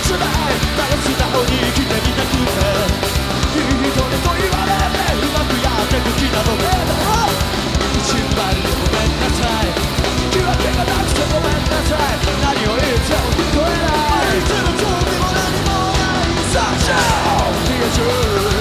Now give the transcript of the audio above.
切ないただ素直に生きてみたくていい人にと言われてうまくやってく気なのねえだろ一りでごめんなさい気分けがなくてごめんなさい何を言っても聞こえないいつも興味も何もないさあシャン消ちう